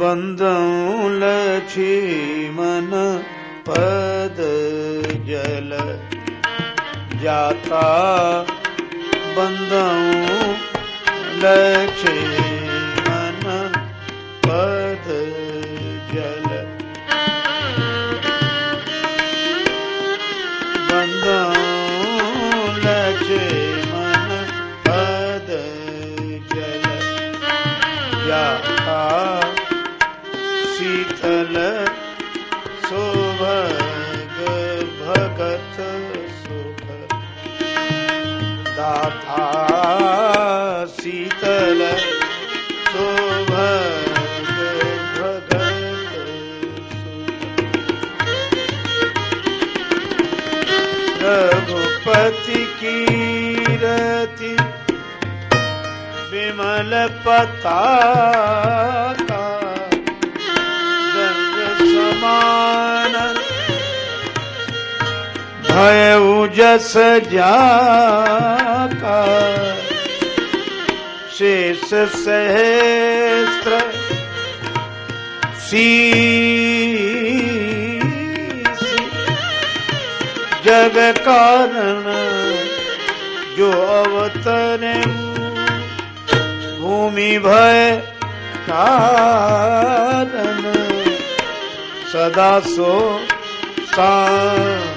बन्दौ लक्ष्मण पद जल जाता बन्दौ लक्ष्मण पद जल बन्दौ लक्ष्मण पद जल जाता दाता शीतल सुख रघुपति कीरति विमल पताका भय जस जाका। शेष सहस्त्र शीस। जग कारण जो अवतरे भूमि भय कारण सदा सो सानुकूल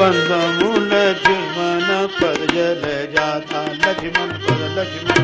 लमन लक्ष्मण पर जल जाता लक्ष्मण पर लक्ष्मण।